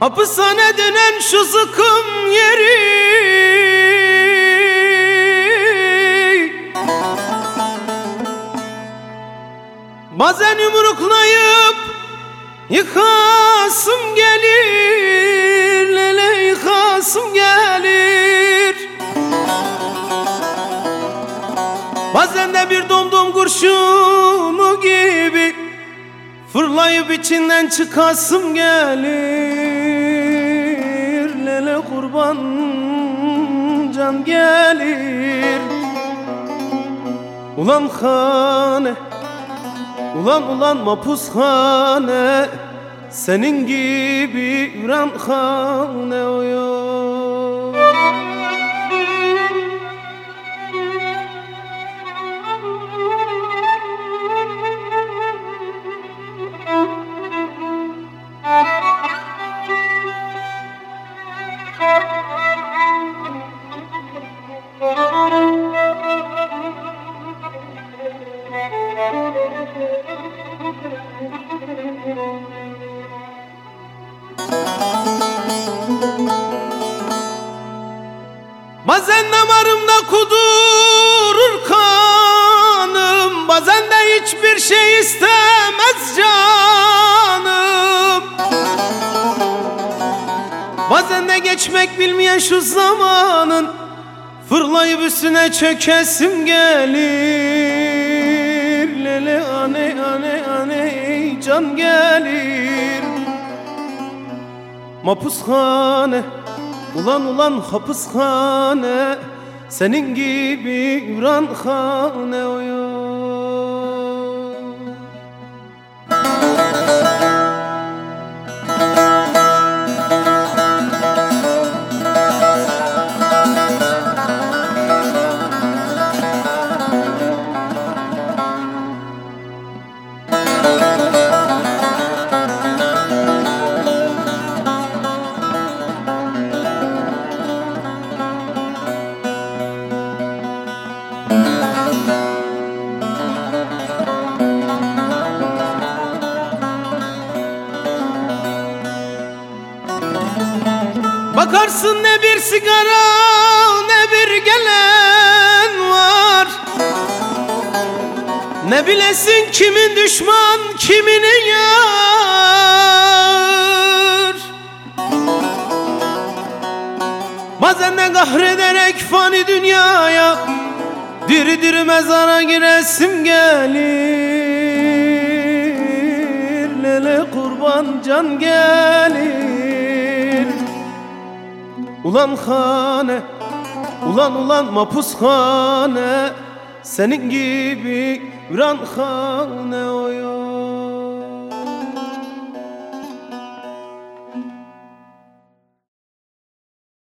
Hapishane denen şu zıkkım yeri. Bazen yumruklayıp yıkasım gelir Lele yıkasım gelir. Bazen de bir domdom kurşunu gibi Fırlayıp içinden çıkasım gelir kurban can gelir. Ulan hane Ulan ulan mapushane Senin gibi hane oyo Bazen damarımda kudurur kanım Bazen de hiçbir şey istemez canım. Bazen de geçmek bilmeyen şu zamanın Fırlayıp üstüne çökesim gelir. Lele ane ane ane can gelir. Mapushane Ulan ulan hapishane Senin gibi hane oyo Bakarsın ne bir sigara ne bir gelen var. Ne bilesin kimin düşman kiminin yar. Bazen de kahrederek fani dünyaya Diri diri mezara giresim gelir. Lele kurban can gelir Ulan hane, ulan ulan mapushane Senin gibi hane oyo